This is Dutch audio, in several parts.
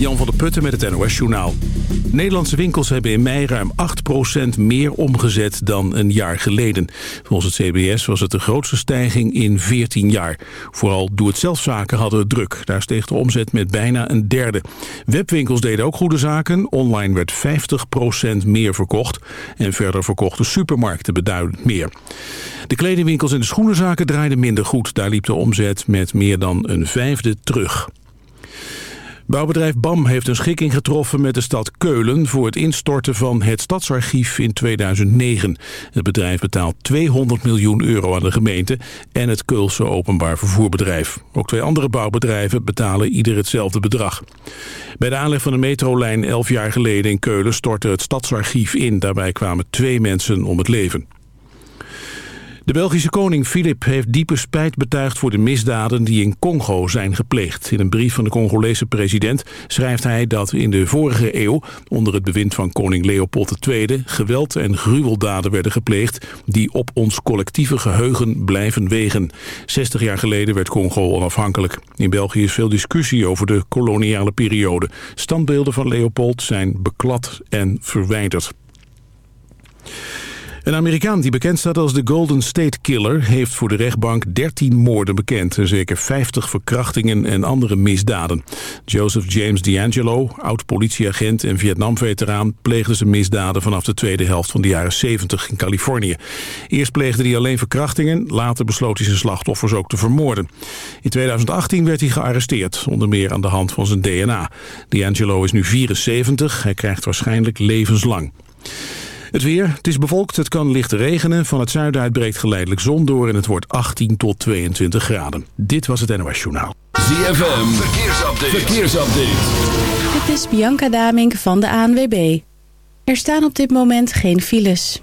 Jan van der Putten met het NOS-journaal. Nederlandse winkels hebben in mei ruim 8% meer omgezet dan een jaar geleden. Volgens het CBS was het de grootste stijging in 14 jaar. Vooral doe-het-zelfzaken hadden het druk. Daar steeg de omzet met bijna een derde. Webwinkels deden ook goede zaken. Online werd 50% meer verkocht. En verder verkochten supermarkten beduidend meer. De kledingwinkels en de schoenenzaken draaiden minder goed. Daar liep de omzet met meer dan een vijfde terug. Bouwbedrijf BAM heeft een schikking getroffen met de stad Keulen... voor het instorten van het stadsarchief in 2009. Het bedrijf betaalt 200 miljoen euro aan de gemeente... en het Keulse openbaar vervoerbedrijf. Ook twee andere bouwbedrijven betalen ieder hetzelfde bedrag. Bij de aanleg van de metrolijn elf jaar geleden in Keulen... stortte het stadsarchief in. Daarbij kwamen twee mensen om het leven. De Belgische koning Filip heeft diepe spijt betuigd voor de misdaden die in Congo zijn gepleegd. In een brief van de Congolese president schrijft hij dat in de vorige eeuw, onder het bewind van koning Leopold II, geweld en gruweldaden werden gepleegd die op ons collectieve geheugen blijven wegen. 60 jaar geleden werd Congo onafhankelijk. In België is veel discussie over de koloniale periode. Standbeelden van Leopold zijn beklad en verwijderd. Een Amerikaan die bekend staat als de Golden State Killer... heeft voor de rechtbank 13 moorden bekend... en zeker 50 verkrachtingen en andere misdaden. Joseph James D'Angelo, oud-politieagent en Vietnam-veteraan... pleegde zijn misdaden vanaf de tweede helft van de jaren 70 in Californië. Eerst pleegde hij alleen verkrachtingen... later besloot hij zijn slachtoffers ook te vermoorden. In 2018 werd hij gearresteerd, onder meer aan de hand van zijn DNA. D'Angelo is nu 74, hij krijgt waarschijnlijk levenslang. Het weer, het is bevolkt, het kan licht regenen. Van het zuiden uit breekt geleidelijk zon door en het wordt 18 tot 22 graden. Dit was het NOS Journaal. ZFM, verkeersupdate. verkeersupdate. Dit is Bianca Damink van de ANWB. Er staan op dit moment geen files.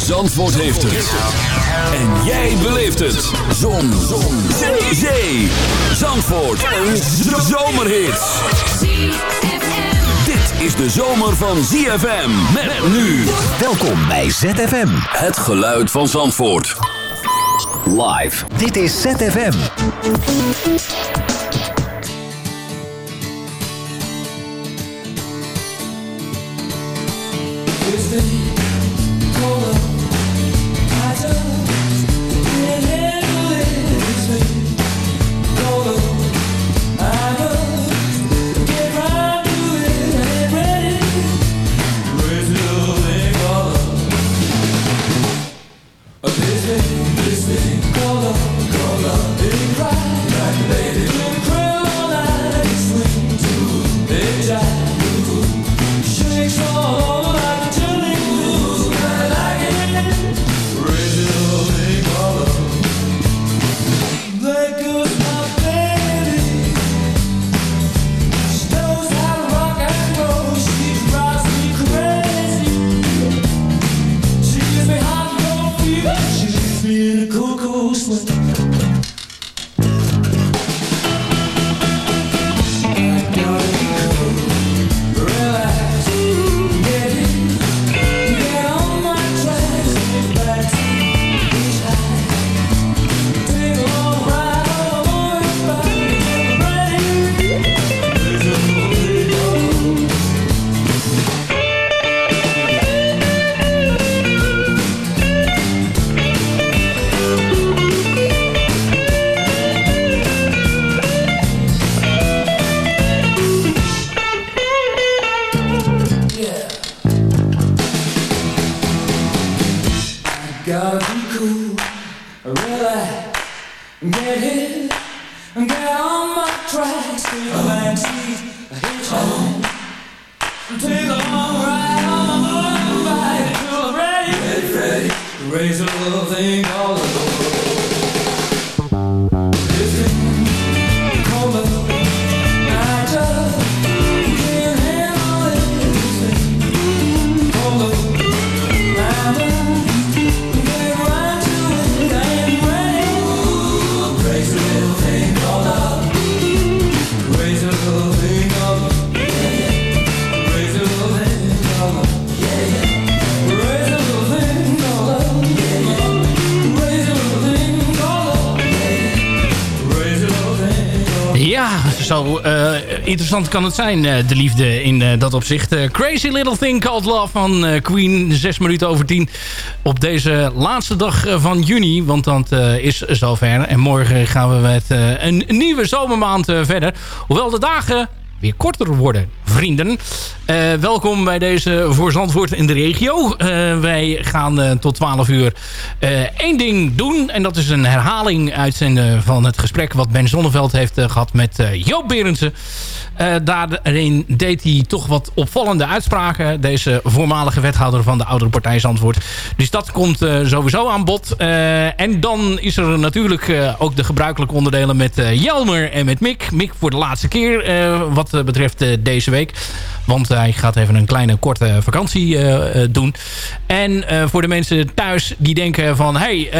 Zandvoort heeft het. En jij beleeft het. Zon. Zon. Zee. Zandvoort. Een zomerhit. Dit is de zomer van ZFM. Met nu. Welkom bij ZFM. Het geluid van Zandvoort. Live. Dit is ZFM. Zo uh, interessant kan het zijn, uh, de liefde in uh, dat opzicht. Crazy Little Thing Called Love van Queen, zes minuten over tien. Op deze laatste dag van juni, want dat is zover. En morgen gaan we met een nieuwe zomermaand verder. Hoewel de dagen weer korter worden, vrienden. Uh, welkom bij deze voor Zandvoort in de regio. Uh, wij gaan uh, tot 12 uur één ding doen. En dat is een herhaling uitzenden van het gesprek... wat Ben Zonneveld heeft gehad met Joop Berendsen. daarin deed hij toch wat opvallende uitspraken. Deze voormalige wethouder van de oudere partij Zandvoort. Dus dat komt sowieso aan bod. en dan is er natuurlijk ook de gebruikelijke onderdelen met Jelmer en met Mick. Mick voor de laatste keer wat betreft deze week. Want hij gaat even een kleine korte vakantie uh, doen. En voor de mensen thuis die denken van... hey,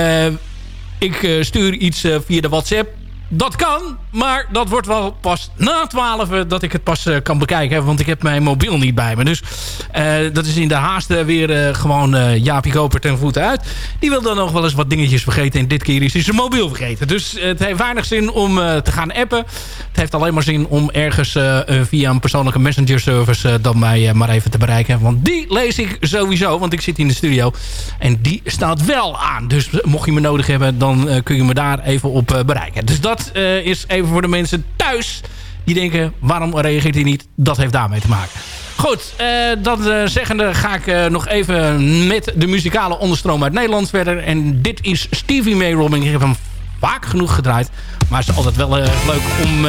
ik stuur iets via de WhatsApp dat kan, maar dat wordt wel pas na 12 dat ik het pas uh, kan bekijken. Want ik heb mijn mobiel niet bij me. Dus uh, dat is in de haast weer uh, gewoon Jaapie Koper ten voeten uit. Die wil dan nog wel eens wat dingetjes vergeten. En dit keer is hij zijn mobiel vergeten. Dus het heeft weinig zin om te gaan appen. Het heeft alleen maar zin om ergens via een persoonlijke messenger service... dan mij maar even te bereiken. Want die lees ik sowieso, want ik zit in de studio. En die staat wel aan. Dus mocht je me nodig hebben, dan kun je me daar even op bereiken. Dus dat uh, is even voor de mensen thuis die denken, waarom reageert hij niet? Dat heeft daarmee te maken. Goed, uh, dat uh, zeggende ga ik nog even met de muzikale onderstroom uit Nederland verder. En dit is Stevie May Robbing. Ik heb hem vaak genoeg gedraaid. Maar het is altijd wel leuk om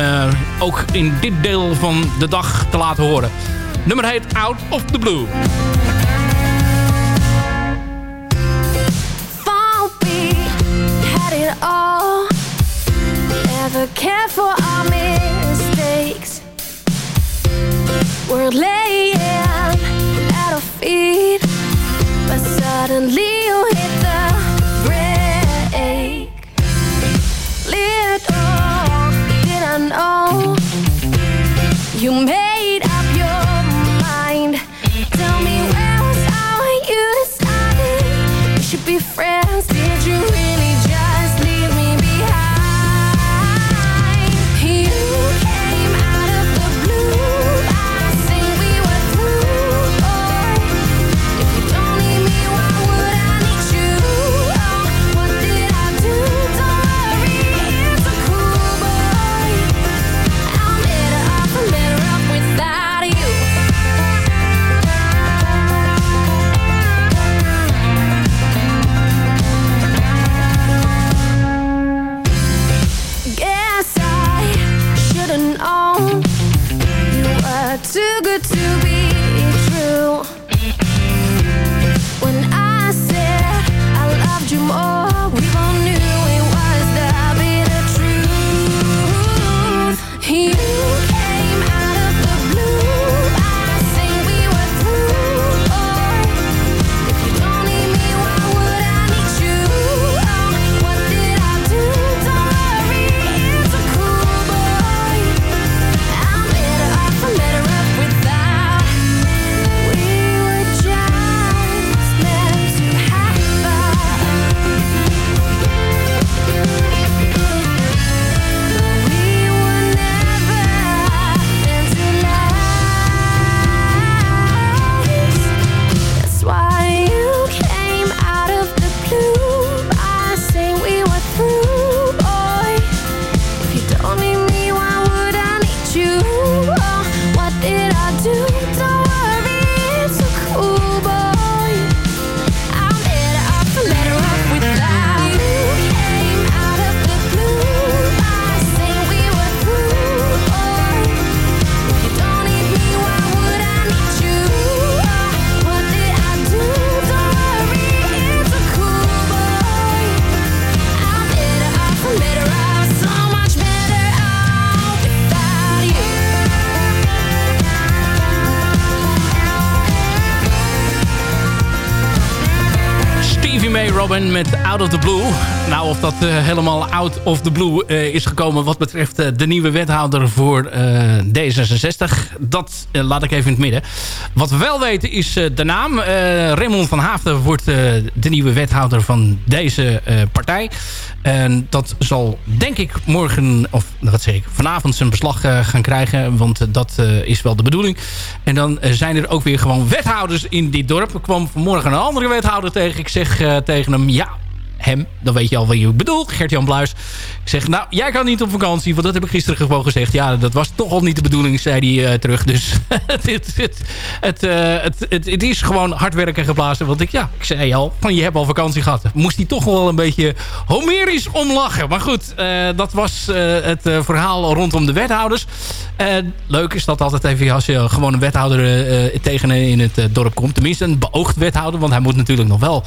ook in dit deel van de dag te laten horen. Nummer heet Out of the Blue. had it all never cared for our mistakes. We're laying at our feet But suddenly you hit the brake Little did I know You made up your mind. Tell me where was I? When you decided We should be friends. Did you Dat uh, helemaal out of the blue uh, is gekomen wat betreft uh, de nieuwe wethouder voor D66. Dat laat ik even in het midden. Wat we wel weten is de naam. Raymond van Haafden wordt de nieuwe wethouder van deze partij. En dat zal denk ik morgen, of wat zeg ik, vanavond zijn beslag gaan krijgen. Want dat is wel de bedoeling. En dan zijn er ook weer gewoon wethouders in dit dorp. Er kwam vanmorgen een andere wethouder tegen. Ik zeg tegen hem, ja, hem, dan weet je al wat je bedoelt, Gert-Jan Bluis. Ik zeg, nou, jij kan niet op vakantie, want dat heb ik gisteren gewoon gezegd. Ja, dat was toch al niet de bedoeling, zei hij uh, terug. Dus het, het, het, het, het, is gewoon hard werken geblazen. Want ik, ja, ik zei al, van je hebt al vakantie gehad. Moest hij toch wel een beetje homerisch omlachen. Maar goed, uh, dat was het verhaal rondom de wethouders. leuk is dat altijd even als je gewoon een wethouder tegen in het dorp komt. Tenminste, een beoogd wethouder, want hij moet natuurlijk nog wel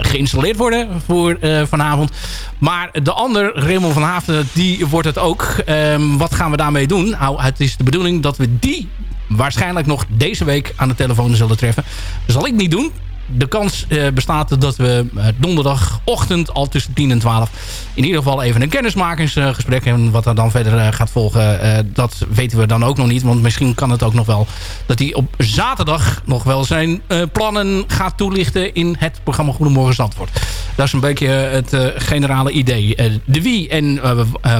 geïnstalleerd worden voor uh, vanavond. Maar de ander, Raymond van Haafden, die wordt het ook. Um, wat gaan we daarmee doen? Nou, het is de bedoeling dat we die waarschijnlijk nog deze week aan de telefoon zullen treffen. Dat zal ik niet doen de kans uh, bestaat dat we uh, donderdagochtend al tussen 10 en 12 in ieder geval even een kennismakingsgesprek hebben. Wat er dan verder uh, gaat volgen, dat weten we dan ook nog niet. Want misschien kan het ook nog wel dat hij op zaterdag nog wel zijn plannen gaat toelichten in het programma Goedemorgen Zandvoort. Dat is een beetje het generale idee. de wie en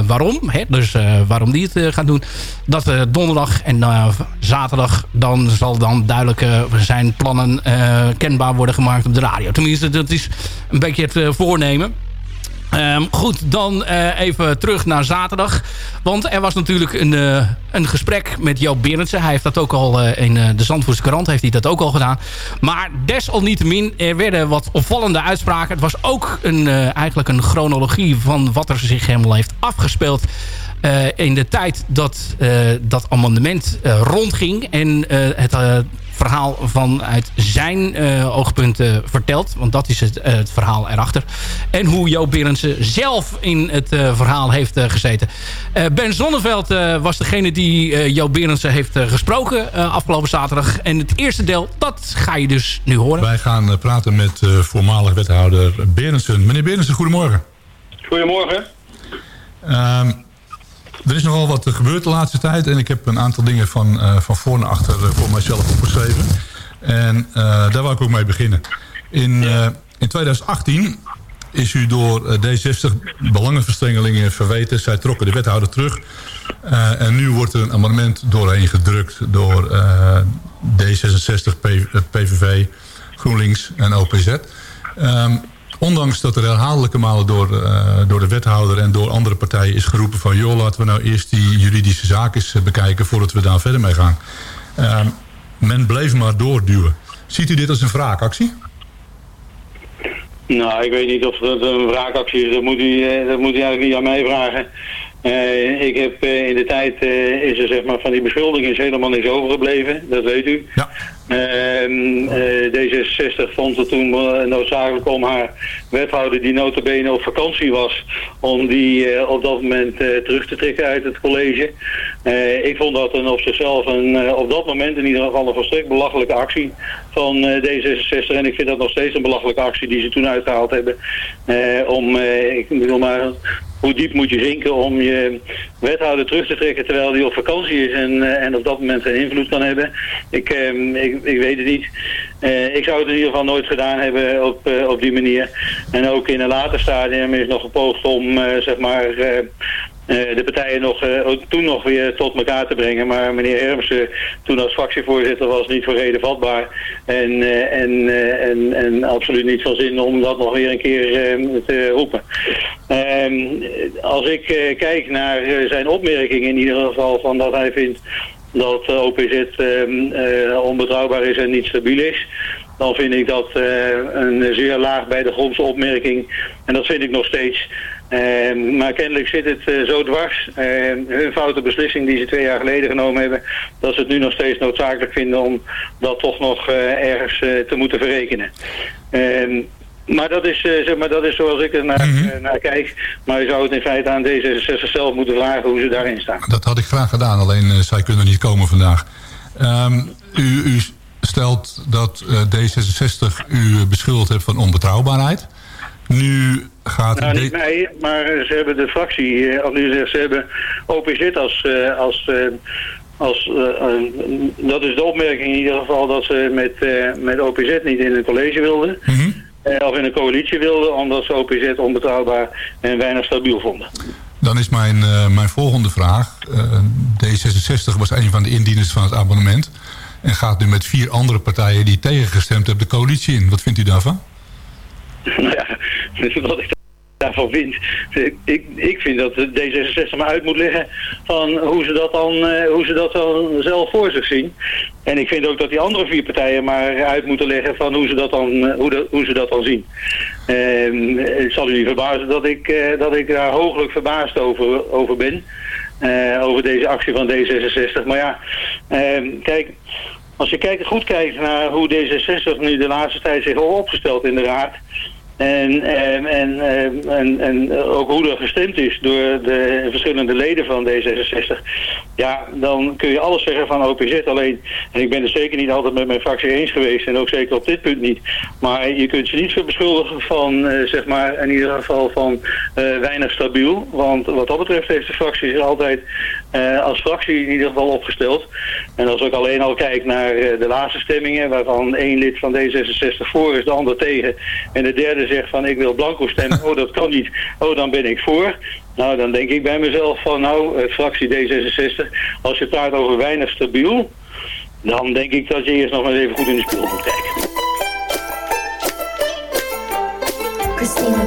waarom, hè, dus waarom die het gaat doen, dat donderdag en zaterdag dan zal dan duidelijk zijn plannen kenbaar worden worden gemaakt op de radio. Tenminste, dat is een beetje het uh, voornemen. Um, goed, dan uh, even terug naar zaterdag. Want er was natuurlijk een, uh, een gesprek met Joop Berendsen. Hij heeft dat ook al in de Zandvoortse krant heeft hij dat ook al gedaan. Maar desalniettemin, er werden wat opvallende uitspraken. Het was ook een, eigenlijk een chronologie van wat er zich helemaal heeft afgespeeld... in de tijd dat dat amendement rondging. En het verhaal vanuit zijn uh, oogpunten vertelt. Want dat is het, uh, het verhaal erachter. En hoe Joop Berendsen zelf in het uh, verhaal heeft gezeten. ben Zonneveld was degene die Joop Berendsen heeft gesproken afgelopen zaterdag. En het eerste deel, dat ga je dus nu horen. Wij gaan praten met voormalig wethouder Berendsen. Meneer Berendsen, goedemorgen. Goedemorgen. Um, er is nogal wat gebeurd de laatste tijd. En ik heb een aantal dingen van, uh, van voor naar achter uh, voor mijzelf opgeschreven. En uh, daar wil ik ook mee beginnen. In, in 2018 is u door D60 belangenverstrengelingen verweten. Zij trokken de wethouder terug. en nu wordt er een amendement doorheen gedrukt door D66, PVV, GroenLinks en OPZ. Ehm, Ondanks dat er herhaaldelijke malen door, uh, door de wethouder en door andere partijen is geroepen van... joh, laten we nou eerst die juridische zaak eens eh, bekijken voordat we daar verder mee gaan. Uh, men bleef maar doorduwen. Ziet u dit als een wraakactie? Nou, ik weet niet of dat een wraakactie is. Dat moet u, eh, dat moet u eigenlijk niet aan mij vragen. Uh, ik heb uh, in de tijd uh, is er zeg maar van die beschuldiging is helemaal niks overgebleven, dat weet u. Ja. Ehm, D66 vond het toen noodzakelijk om haar wethouder die notabene op vakantie was, om die op dat moment terug te trekken uit het college. ik vond dat een op zichzelf een, op dat moment in ieder geval een volstrekt belachelijke actie van D66 en ik vind dat nog steeds een belachelijke actie die ze toen uitgehaald hebben om, ik bedoel maar hoe diep moet je zinken om je wethouder terug te trekken terwijl die op vakantie is en, uh, en op dat moment geen invloed kan hebben. Ik, uh, ik, ik weet het niet. Uh, ik zou het in ieder geval nooit gedaan hebben op, uh, op die manier. En ook in een later stadium is nog gepoogd om zeg maar de partijen nog, uh, toen nog weer tot elkaar te brengen. Maar meneer Hermsen, toen als fractievoorzitter, was niet voor reden vatbaar. En, uh, en, en, en absoluut niet van zin om dat nog weer een keer te roepen. Ehm, als ik kijk naar zijn opmerking in ieder geval van dat hij vindt dat OPZ ehm, onbetrouwbaar is en niet stabiel is dan vind ik dat een zeer laag bij de grondse opmerking. En dat vind ik nog steeds. Uh, maar kennelijk zit het uh, zo dwars. Uh, hun foute beslissing die ze twee jaar geleden genomen hebben... dat ze het nu nog steeds noodzakelijk vinden om dat toch nog eh, ergens te moeten verrekenen. Ehm, maar dat, is, zeg maar dat is zoals ik er naar, mhm. naar, kijk. Maar je zou het in feite aan D66 zelf moeten vragen hoe ze daarin staan. Dat had ik graag gedaan, alleen zij kunnen niet komen vandaag. Um, u, u, stelt dat D66 u beschuldigd heeft van onbetrouwbaarheid... Nu gaat... Nou, niet mij, maar ze hebben de fractie, als nu zegt, ze hebben OPZ als... als als, dat is de opmerking in ieder geval dat ze met, met OPZ niet in een college wilden. Mhm. of in een coalitie wilden, omdat ze OPZ onbetaalbaar en weinig stabiel vonden. Dan is mijn, mijn volgende vraag. D66 was een van de indieners van het abonnement. En gaat nu met vier andere partijen die tegengestemd hebben de coalitie in. Wat vindt u daarvan? Ja, wat ik daarvan vind. Ik, ik vind dat de D66 maar uit moet leggen van hoe ze dat dan, uh, hoe ze dat dan zelf voor zich zien. En ik vind ook dat die andere vier partijen maar uit moeten leggen van hoe ze dat dan, uh, hoe, hoe ze dat dan zien. Uh, het zal u niet verbazen dat ik, uh, dat ik daar hooglijk verbaasd over, over ben. over deze actie van D66. Maar ja, ehm, kijk, als je kijkt, goed kijkt naar hoe D66 nu de laatste tijd zich heeft opgesteld in de raad... En, en, en, en, en ook hoe er gestemd is door de verschillende leden van D66. Ja, dan kun je alles zeggen van OPZ. Alleen, en ik ben het zeker niet altijd met mijn fractie eens geweest. En ook zeker op dit punt niet. Maar je kunt ze niet beschuldigen van, uh, zeg maar, in ieder geval van uh, weinig stabiel. Want wat dat betreft heeft de fractie zich altijd uh, als fractie in ieder geval opgesteld. En als ik alleen al kijk naar de laatste stemmingen, waarvan één lid van D66 voor is, de ander tegen. En de derde zegt van ik wil blanco stemmen, oh dat kan niet, oh dan ben ik voor. Nou, dan denk ik bij mezelf van nou, eh, fractie D66, als je praat over weinig stabiel, dan denk ik dat je eerst nog maar even goed in de spiegel moet kijken. Christina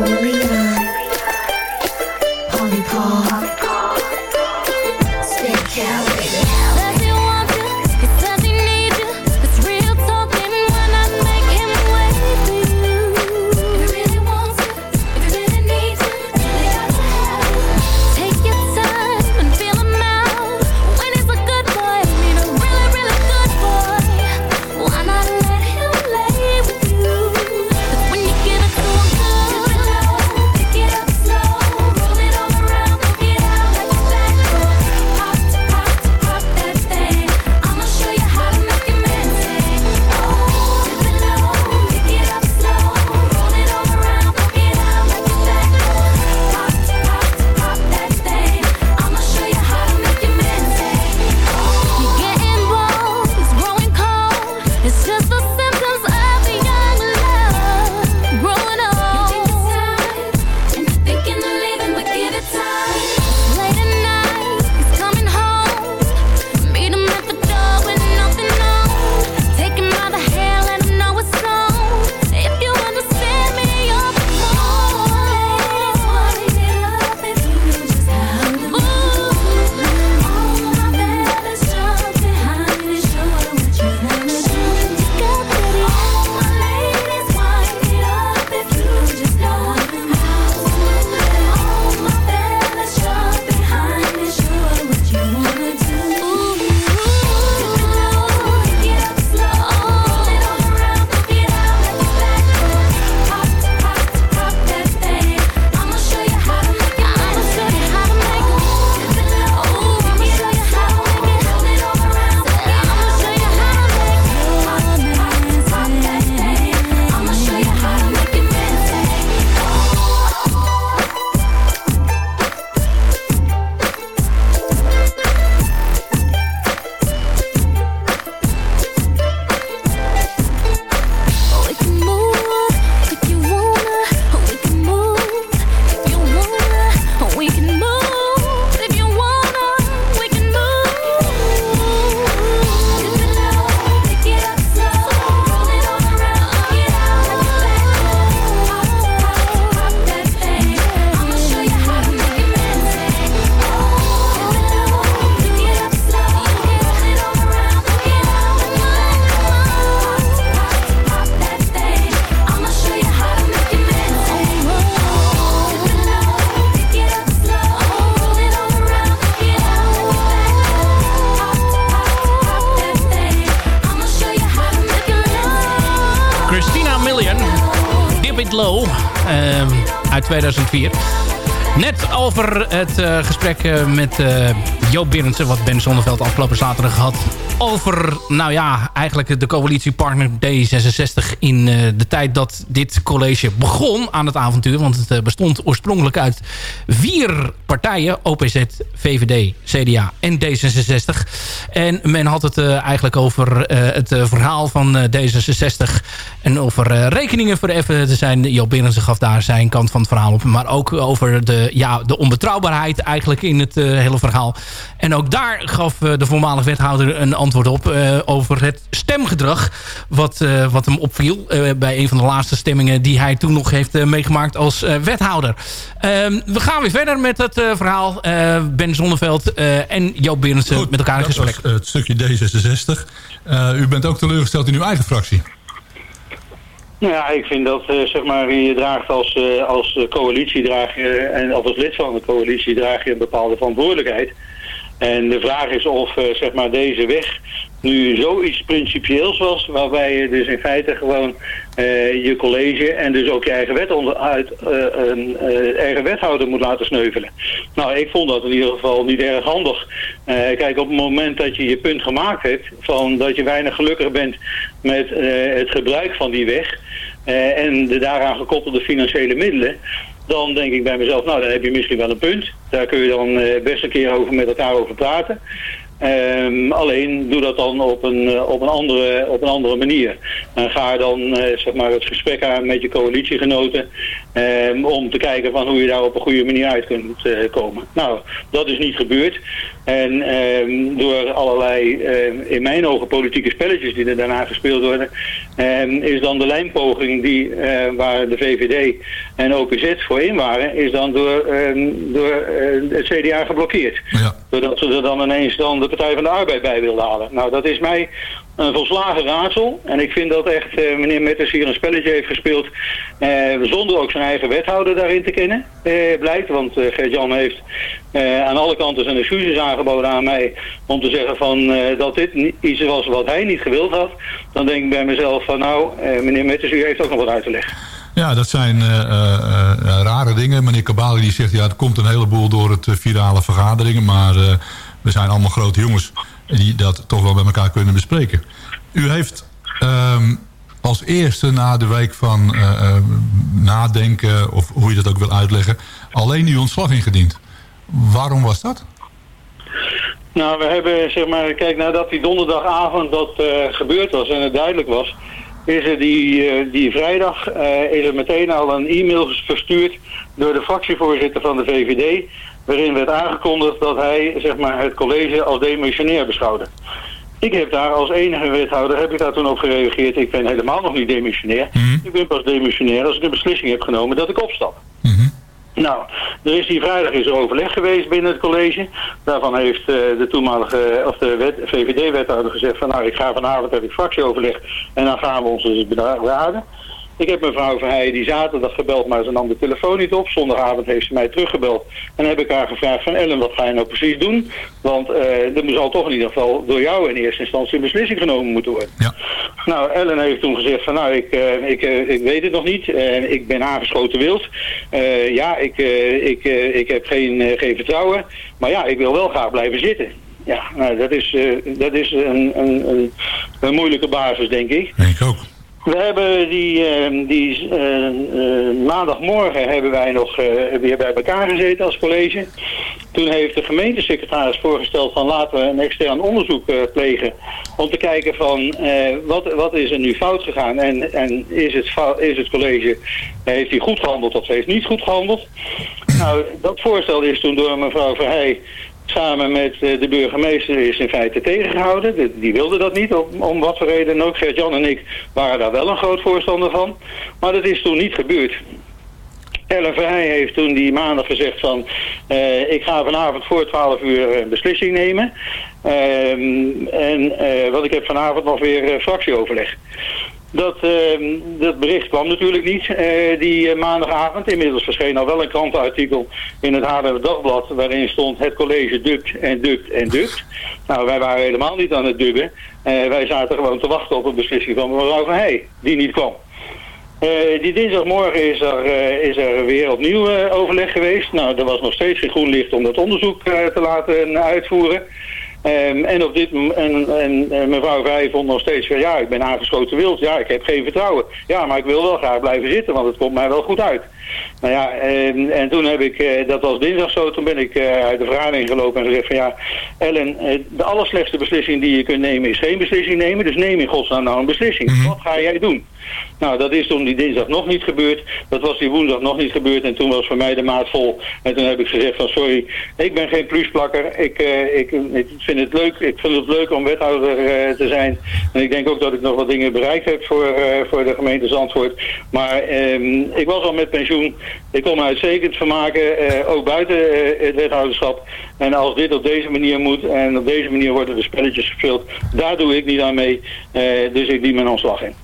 Net over het uh, gesprek uh, met uh, Joop Berendsen, wat Ben Zonneveld afgelopen zaterdag had... over, nou ja, eigenlijk de coalitiepartner D66... in de tijd dat dit college begon aan het avontuur. Want het bestond oorspronkelijk uit vier partijen. OPZ, VVD, CDA en D66. En men had het eigenlijk over het verhaal van D66... en over rekeningen even te zijn. Joop Berendsen gaf daar zijn kant van het verhaal op. Maar ook over de, ja, de onbetrouwbaarheid eigenlijk in het hele verhaal. En ook daar gaf de voormalige wethouder een antwoord op... Uh, over het stemgedrag wat, uh, wat hem opviel... bij een van de laatste stemmingen die hij toen nog heeft meegemaakt als wethouder. Ehm, we gaan weer verder met het verhaal. ben Zonneveld en Joop Berendsen met elkaar in gesprek. het stukje D66. u bent ook teleurgesteld in uw eigen fractie. Nou ja, ik vind dat uh, zeg maar, je draagt als, uh, als coalitie draag je, en of als lid van de coalitie draag je een bepaalde verantwoordelijkheid. En de vraag is of uh, zeg maar deze weg nu zoiets principieels was, waarbij je dus in feite gewoon uh, je college en dus ook je eigen, wet onder, uit, uh, eigen wethouder moet laten sneuvelen. Nou, ik vond dat in ieder geval niet erg handig. kijk, op het moment dat je je punt gemaakt hebt, van dat je weinig gelukkig bent met het gebruik van die weg en de daaraan gekoppelde financiële middelen, dan denk ik bij mezelf, nou dan heb je misschien wel een punt. Daar kun je dan best een keer over met elkaar over praten. Um, alleen doe dat dan op een, uh, op een, andere, op een andere manier. En ga dan uh, zeg maar het gesprek aan met je coalitiegenoten um, om te kijken van hoe je daar op een goede manier uit kunt komen. Nou, dat is niet gebeurd. En um, door allerlei, in mijn ogen, politieke spelletjes die er daarna gespeeld worden, is dan de lijnpoging die, waar de VVD en OPZ voor in waren, is dan door, door het CDA geblokkeerd. Ja. Doordat ze er dan ineens dan de Partij van de Arbeid bij wilden halen. Nou, dat is mij een volslagen raadsel. En ik vind dat echt uh, meneer Metters hier een spelletje heeft gespeeld... Uh, zonder ook zijn eigen wethouder daarin te kennen, uh, blijkt. Want Gert-Jan heeft aan alle kanten zijn excuses aangeboden aan mij... om te zeggen van, dat dit iets was wat hij niet gewild had. Dan denk ik bij mezelf van, nou, meneer Metters, u heeft ook nog wat uit te leggen. Ja, dat zijn rare dingen. Meneer Kabali die zegt, ja, het komt een heleboel door het virale vergaderingen... maar we zijn allemaal grote jongens die dat toch wel met elkaar kunnen bespreken. U heeft um, als eerste na de week van uh, uh, nadenken... of hoe je dat ook wil uitleggen... alleen uw ontslag ingediend. Waarom was dat? Nou, we hebben, zeg maar, kijk, nadat die donderdagavond dat uh, gebeurd was en het duidelijk was... is er die, die vrijdag is er meteen al een e-mail verstuurd door de fractievoorzitter van de VVD waarin werd aangekondigd dat hij zeg maar, het college als demissionair beschouwde. Ik heb daar als enige wethouder heb ik daar toen op gereageerd. Ik ben helemaal nog niet demissionair. Mm Ik ben pas demissionair als ik een beslissing heb genomen dat ik opstap. Mm -hmm. Nou, er is die vrijdag is er overleg geweest binnen het college. Daarvan heeft uh, de toenmalige, of de VVD-wethouder gezegd van nou ik ga vanavond heb ik fractieoverleg en dan gaan we ons dus beraden. Ik heb mevrouw Verheijen die zaterdag gebeld, maar ze nam de telefoon niet op. Zondagavond heeft ze mij teruggebeld. En heb ik haar gevraagd van Ellen, wat ga je nou precies doen? Want uh, er zal toch in ieder geval door jou in eerste instantie een beslissing genomen moeten worden. Ja. Nou, Ellen heeft toen gezegd van nou, ik, uh, ik, uh, ik weet het nog niet. ik ben aangeschoten wild. ja, ik, ik, ik heb geen, geen vertrouwen. Maar ja, ik wil wel graag blijven zitten. Ja, nou, dat is, dat is een, een, een, een moeilijke basis, denk ik. Denk ik ook. We hebben die, uh, die uh, uh, maandagmorgen hebben wij nog weer bij elkaar gezeten als college. Toen heeft de gemeentesecretaris voorgesteld van laten we een extern onderzoek plegen. Om te kijken van wat, wat is er nu fout gegaan en, en is, het fout, is het college, heeft hij goed gehandeld of heeft niet goed gehandeld. Nou, dat voorstel is toen door mevrouw Verheij samen met eh, de burgemeester is in feite tegengehouden. Die wilde dat niet, om, om wat voor reden ook. Gert-Jan en ik waren daar wel een groot voorstander van. Maar dat is toen niet gebeurd. Ellen Verheij heeft toen die maandag gezegd van... Uh, ik ga vanavond voor 12 uur een beslissing nemen. Uh, en uh, want ik heb vanavond nog weer fractieoverleg. Dat, uh, dat bericht kwam natuurlijk niet uh, die uh, maandagavond. Inmiddels verscheen al wel een krantenartikel in het Haarlemmer Dagblad... waarin stond het college dukt en dukt en dukt. Nou, wij waren helemaal niet aan het dubben. wij zaten gewoon te wachten op een beslissing van mevrouw Van Heij, die niet kwam. die dinsdagmorgen is er, is er weer opnieuw overleg geweest. Nou, er was nog steeds geen groen licht om dat onderzoek te laten uitvoeren. Um, en, op dit, en, en, en mevrouw Vrij vond nog steeds van ja, ik ben aangeschoten wild. Ja, ik heb geen vertrouwen. Ja, maar ik wil wel graag blijven zitten, want het komt mij wel goed uit. Nou ja, en, en toen heb ik, eh, dat was dinsdag zo, toen ben ik uh, uit de vergadering gelopen en gezegd van ja, Ellen, de allerslechtste beslissing die je kunt nemen is geen beslissing nemen. Dus neem in godsnaam nou een beslissing. Mhm. Wat ga jij doen? Nou, dat is toen die dinsdag nog niet gebeurd. Dat was die woensdag nog niet gebeurd. En toen was voor mij de maat vol. En toen heb ik gezegd van sorry, ik ben geen plusplakker. Ik, ik, ik vind het leuk, ik vind het leuk om wethouder te zijn. En ik denk ook dat ik nog wat dingen bereikt heb voor, voor de gemeente Zandvoort. Maar ehm, ik was al met pensioen ik kon me uitstekend vermaken, ook buiten het wethouderschap. En als dit op deze manier moet en op deze manier worden de spelletjes gespeeld, daar doe ik niet aan mee. Dus ik die mijn ontslag in.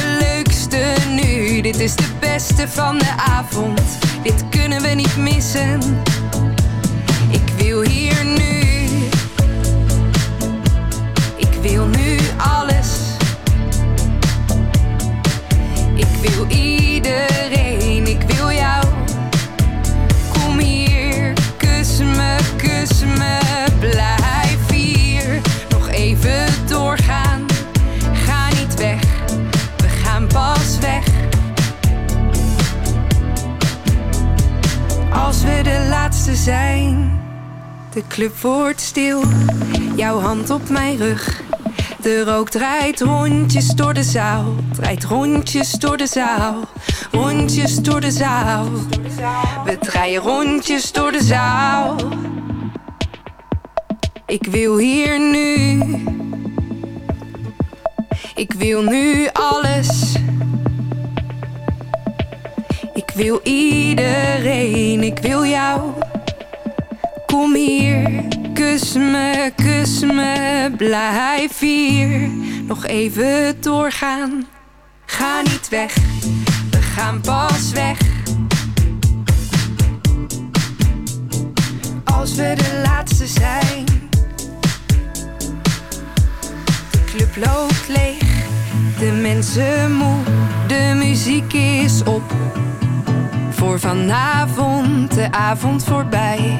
dit is de beste van de avond dit kunnen we niet missen. Ik wil hier nu. Ik wil nu alles. Ik wil iedereen. Zijn. De club wordt stil, jouw hand op mijn rug. De rook draait rondjes door de zaal, draait rondjes door de zaal, rondjes door de zaal. We draaien rondjes door de zaal. Ik wil hier nu. Ik wil nu alles. Ik wil iedereen, ik wil jou. Kom hier, kus me, kus me, blijf hier. Nog even doorgaan, ga niet weg, we gaan pas weg. Als we de laatste zijn. De club loopt leeg, de mensen moe, de muziek is op voor vanavond, de avond voorbij.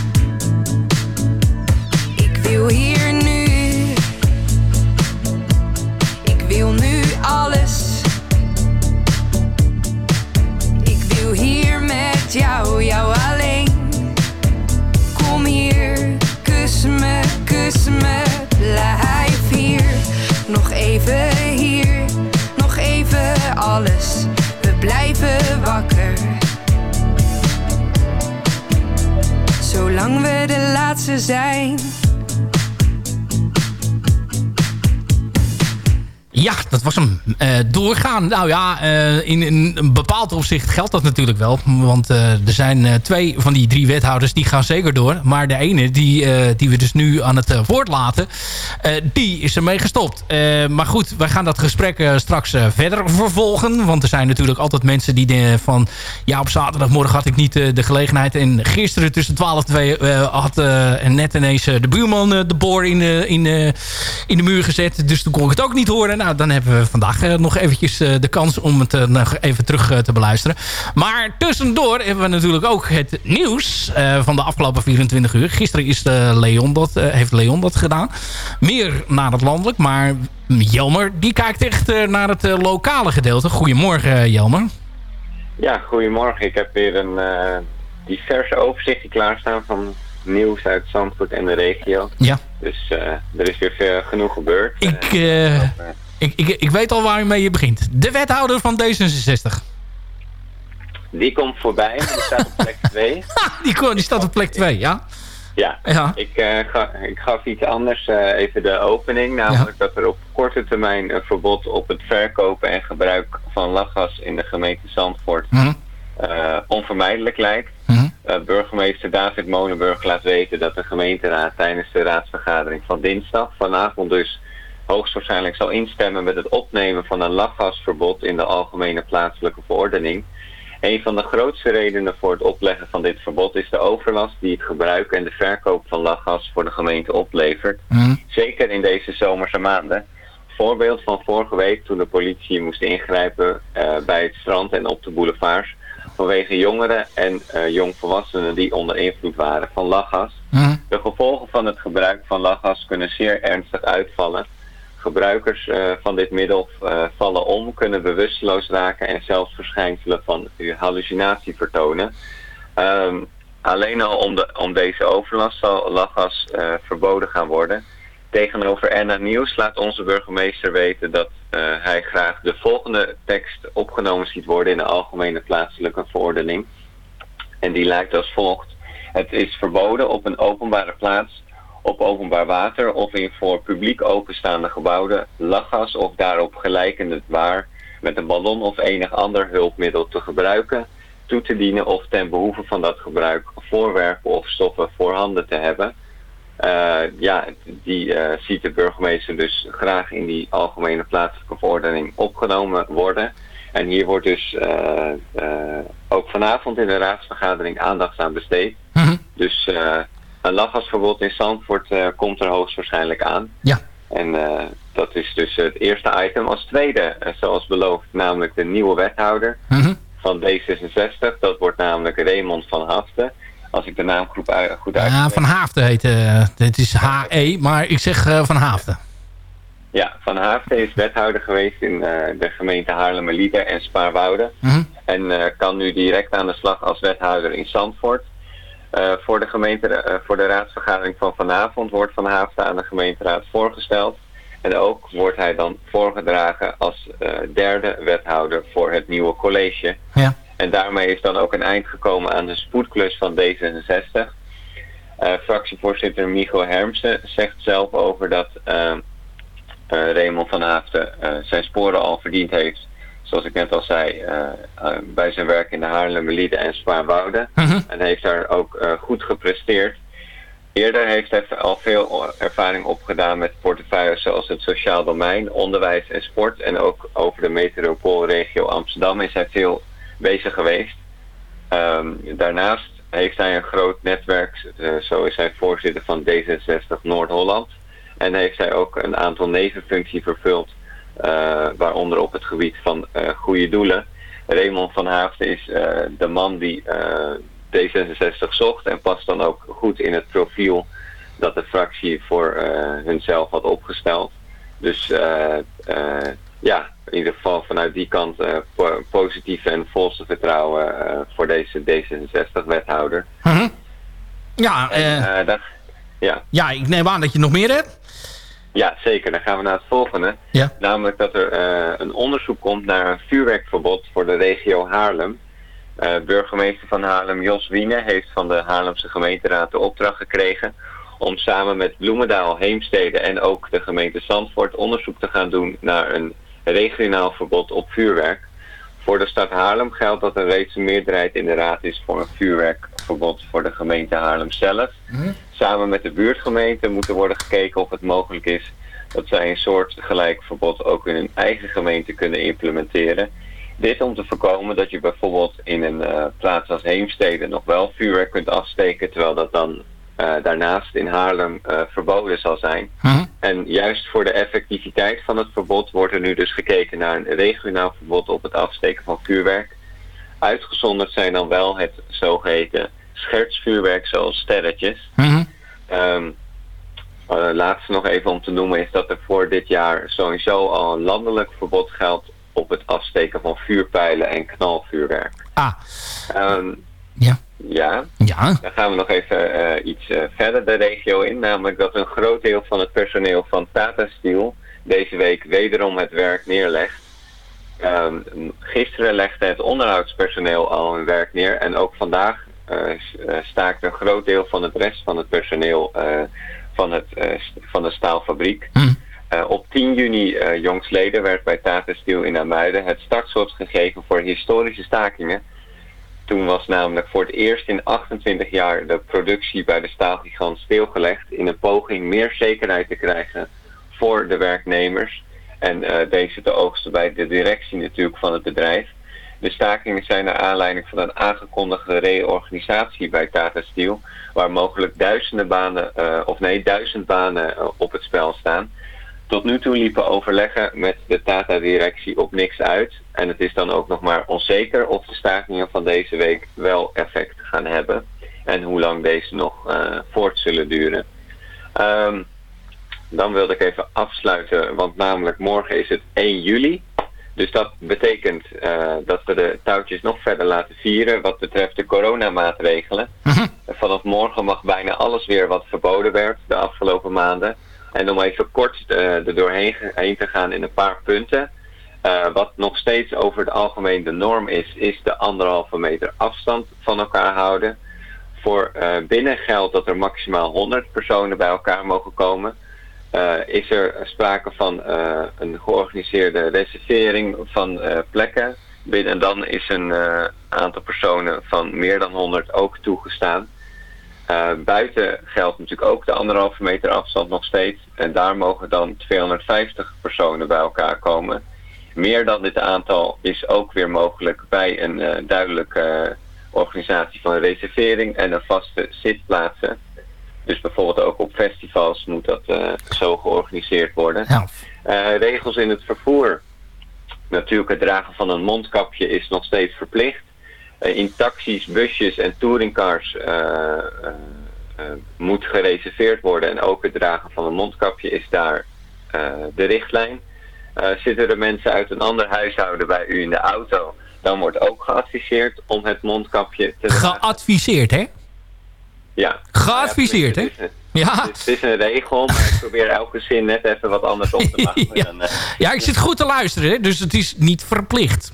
Laatste zijn. Ja, dat was hem. Uh, doorgaan. Nou ja, uh, in, een bepaald opzicht geldt dat natuurlijk wel. Want uh, er zijn twee van die drie wethouders die gaan zeker door. Maar de ene die, die we dus nu aan het woord laten, die is ermee gestopt. maar goed, wij gaan dat gesprek straks verder vervolgen. Want er zijn natuurlijk altijd mensen die denken van... Ja, op zaterdagmorgen had ik niet de gelegenheid. En gisteren tussen 12 en 2 had net ineens de buurman de boor in, in, in de muur gezet. Dus toen kon ik het ook niet horen. Nou, dan hebben we vandaag uh, nog eventjes uh, de kans om het uh, nog even terug te beluisteren. Maar tussendoor hebben we natuurlijk ook het nieuws van de afgelopen 24 uur. Gisteren is Leon dat, heeft Leon dat gedaan. Meer naar het landelijk, maar Jelmer die kijkt echt naar het lokale gedeelte. Goedemorgen Jelmer. Ja, goedemorgen. Ik heb weer een diverse overzichtje klaarstaan van nieuws uit Zandvoort en de regio. Ja. Dus uh, er is weer veel, genoeg gebeurd. Ik, uh, ik, ik, ik weet al waarmee je begint. De wethouder van D66. Die komt voorbij, die staat op plek 2. die, die staat op plek 2, ja? Ja, ja. Ik, uh, ga, ik gaf iets anders uh, even de opening. Namelijk ja. dat er op korte termijn een verbod op het verkopen en gebruik van lachgas in de gemeente Zandvoort mm -hmm. uh, onvermijdelijk lijkt. Mm -hmm. burgemeester David Molenburg laat weten dat de gemeenteraad tijdens de raadsvergadering van dinsdag, vanavond dus, hoogstwaarschijnlijk zal instemmen met het opnemen van een lachgasverbod in de algemene plaatselijke verordening. Een van de grootste redenen voor het opleggen van dit verbod is de overlast die het gebruik en de verkoop van lachgas voor de gemeente oplevert. Mm. Zeker in deze zomerse maanden. Voorbeeld van vorige week toen de politie moest ingrijpen uh, bij het strand en op de boulevards vanwege jongeren en uh, jongvolwassenen die onder invloed waren van lachgas. Mm. De gevolgen van het gebruik van lachgas kunnen zeer ernstig uitvallen gebruikers uh, van dit middel uh, vallen om, kunnen bewusteloos raken en zelfs verschijnselen van hallucinatie vertonen. Um, alleen al om, de, om deze overlast zal lachgas uh, verboden gaan worden. Tegenover Erna Nieuws laat onze burgemeester weten dat hij graag de volgende tekst opgenomen ziet worden in de algemene plaatselijke verordening. En die lijkt als volgt. Het is verboden op een openbare plaats op openbaar water of in voor publiek openstaande gebouwen lachgas of daarop gelijkende waar met een ballon of enig ander hulpmiddel te gebruiken, toe te dienen of ten behoeve van dat gebruik voorwerpen of stoffen voorhanden te hebben. Uh, ja, die uh, ziet de burgemeester dus graag in die algemene plaatselijke verordening opgenomen worden. En hier wordt dus uh, ook vanavond in de raadsvergadering aandacht aan besteed. Mm -hmm. Dus een lachgasverbod in Zandvoort uh, komt er hoogstwaarschijnlijk aan. Ja. En uh, dat is dus het eerste item. Als tweede, uh, zoals beloofd, namelijk de nieuwe wethouder mm -hmm. van D66. Dat wordt namelijk Raymond van Haften. Als ik de uit, goed uitspreek. Ja, Van Haften heet het. is HE, maar ik zeg Van Haften. Ja, Van Haften is wethouder geweest in de gemeente Haarlemmerlieden en Spaarwouden. Mm -hmm. En kan nu direct aan de slag als wethouder in Zandvoort. Uh, voor, de gemeente, uh, voor de raadsvergadering van vanavond wordt Van Haafden aan de gemeenteraad voorgesteld. En ook wordt hij dan voorgedragen als uh, derde wethouder voor het nieuwe college. Ja. En daarmee is dan ook een eind gekomen aan de spoedklus van D66. fractievoorzitter Micho Hermsen zegt zelf over dat Raymond van Haafden zijn sporen al verdiend heeft zoals ik net al zei, uh, uh, bij zijn werk in de Haarlemmerlieden en Spaarwouden. -huh. En heeft daar ook uh, goed gepresteerd. Eerder heeft hij al veel ervaring opgedaan met portefeuilles zoals het sociaal domein, onderwijs en sport. En ook over de metropoolregio Amsterdam is hij veel bezig geweest. Um, daarnaast heeft hij een groot netwerk, zo is hij voorzitter van D66 Noord-Holland. En heeft hij ook een aantal nevenfuncties vervuld waaronder op het gebied van uh, goede doelen. Raymond van Haafden is uh, de man die D66 zocht en past dan ook goed in het profiel dat de fractie voor hunzelf had opgesteld. Dus ja, in ieder geval vanuit die kant positief en volste vertrouwen voor deze D66-wethouder. -huh. Ja, dat, ja. ja, ik neem aan dat je nog meer hebt. Ja, zeker. Dan gaan we naar het volgende. Ja. Namelijk dat er uh, een onderzoek komt naar een vuurwerkverbod voor de regio Haarlem. burgemeester van Haarlem, Jos Wiene, heeft van de Haarlemse gemeenteraad de opdracht gekregen om samen met Bloemendaal, Heemstede en ook de gemeente Zandvoort onderzoek te gaan doen naar een regionaal verbod op vuurwerk. Voor de stad Haarlem geldt dat er reeds een meerderheid in de raad is voor een vuurwerkverbod voor de gemeente Haarlem zelf. Mhm. Samen met de buurtgemeente moet er worden gekeken of het mogelijk is dat zij een soort gelijk verbod ook in hun eigen gemeente kunnen implementeren. Dit om te voorkomen dat je bijvoorbeeld in een uh, plaats als Heemstede nog wel vuurwerk kunt afsteken, terwijl dat dan uh, daarnaast in Haarlem uh, verboden zal zijn. Mhm. En juist voor de effectiviteit van het verbod wordt er nu dus gekeken naar een regionaal verbod op het afsteken van vuurwerk. Uitgezonderd zijn dan wel het zogeheten schertsvuurwerk zoals sterretjes. Mhm. Um, uh, laatste nog even om te noemen is dat er voor dit jaar sowieso al een landelijk verbod geldt op het afsteken van vuurpijlen en knalvuurwerk. Ah. Um, ja. Ja. Ja. Dan gaan we nog even uh, iets uh, verder de regio in. Namelijk dat een groot deel van het personeel van Tata Steel deze week wederom het werk neerlegt. Um, gisteren legde het onderhoudspersoneel al hun werk neer. En ook vandaag staakt een groot deel van het rest van het personeel van, het, van de staalfabriek. Hm. op 10 juni jongsleden werd bij Tata Steel in Amuiden het startschot gegeven voor historische stakingen. Toen was namelijk voor het eerst in 28 jaar de productie bij de staalgigant stilgelegd in een poging meer zekerheid te krijgen voor de werknemers en uh, deze te oogsten bij de directie natuurlijk van het bedrijf. De stakingen zijn naar aanleiding van een aangekondigde reorganisatie bij Tata Steel, waar mogelijk duizenden banen, uh, of nee, duizend banen uh, op het spel staan. Tot nu toe liepen overleggen met de Tata-directie op niks uit. En het is dan ook nog maar onzeker of de stakingen van deze week wel effect gaan hebben. En hoe lang deze nog uh, voort zullen duren. Um, dan wilde ik even afsluiten, want namelijk morgen is het 1 juli. Dus dat betekent uh, dat we de touwtjes nog verder laten vieren wat betreft de coronamaatregelen. Mhm. Vanaf morgen mag bijna alles weer wat verboden werd de afgelopen maanden. En om even kort uh, er doorheen heen te gaan in een paar punten. Uh, wat nog steeds over het algemeen de norm is, is de anderhalve meter afstand van elkaar houden. Voor binnen geldt dat er maximaal 100 personen bij elkaar mogen komen. Is er sprake van een georganiseerde reservering van plekken. Binnen dan is een aantal personen van meer dan 100 ook toegestaan. Buiten geldt natuurlijk ook de anderhalve meter afstand nog steeds. En daar mogen dan 250 personen bij elkaar komen. Meer dan dit aantal is ook weer mogelijk bij een duidelijke organisatie van reservering en een vaste zitplaatsen. Dus bijvoorbeeld ook op festivals moet dat zo georganiseerd worden. Ja. regels in het vervoer. Natuurlijk het dragen van een mondkapje is nog steeds verplicht. Uh, in taxis, busjes en touringcars moet gereserveerd worden. En ook het dragen van een mondkapje is daar de richtlijn. zitten er mensen uit een ander huishouden bij u in de auto, dan wordt ook geadviseerd om het mondkapje te dragen. Geadviseerd, hè? Ja. Geadviseerd, hè? Ja. Het is een regel, maar ik probeer elke zin net even wat anders op te maken. ja. Dan, ja, ik zit goed te luisteren, hè? dus het is niet verplicht.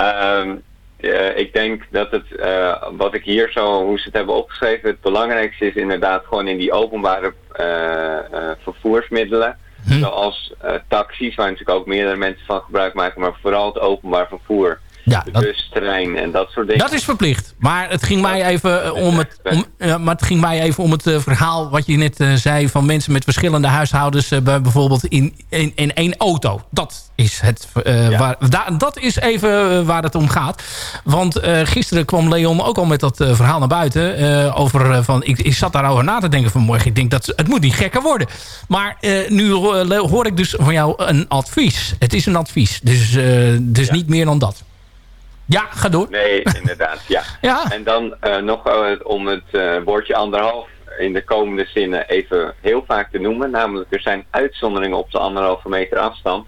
Um, uh, ik denk dat het, uh, wat ik hier zo, hoe ze het hebben opgeschreven, het belangrijkste is inderdaad gewoon in die openbare vervoersmiddelen. Hm. Zoals taxis, waar natuurlijk ook meerdere mensen van gebruik maken, maar vooral het openbaar vervoer. Ja, trein en dat soort dingen. Dat is verplicht. Maar het ging mij even om het, om, uh, maar het, ging mij even om het uh, verhaal wat je net uh, zei... van mensen met verschillende huishoudens bijvoorbeeld in, in, in één auto. Dat is, het, ja. waar, da, dat is even waar het om gaat. Want gisteren kwam Leon ook al met dat verhaal naar buiten. over, van, ik, ik zat daarover na te denken vanmorgen. Ik denk dat het moet niet gekker worden. Maar nu hoor ik dus van jou een advies. Het is een advies. Dus, dus ja. niet meer dan dat. Ja, ga door. Nee, inderdaad, ja. ja. En dan uh, nog uh, om het uh, woordje anderhalf in de komende zinnen even heel vaak te noemen. Namelijk, er zijn uitzonderingen op de anderhalve meter afstand.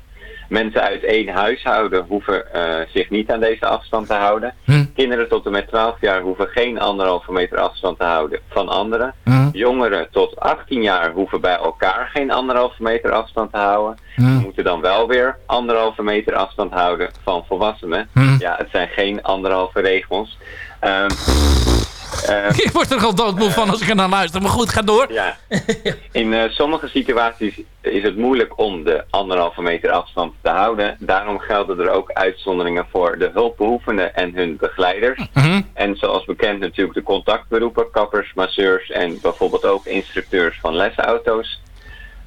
Mensen uit één huishouden hoeven zich niet aan deze afstand te houden. Hm. Kinderen tot en met 12 jaar hoeven geen anderhalve meter afstand te houden van anderen. Hm. Jongeren tot 18 jaar hoeven bij elkaar geen anderhalve meter afstand te houden. Hm. We moeten dan wel weer anderhalve meter afstand houden van volwassenen. Ja, het zijn geen anderhalve regels. Um, ik word er al doodmoe van als ik er naar luister. Maar goed, ga door. Ja. In uh, sommige situaties is het moeilijk om de anderhalve meter afstand te houden. Daarom gelden er ook uitzonderingen voor de hulpbehoevenden en hun begeleiders. Mm En zoals bekend natuurlijk de contactberoepen, kappers, masseurs en bijvoorbeeld ook instructeurs van lesauto's.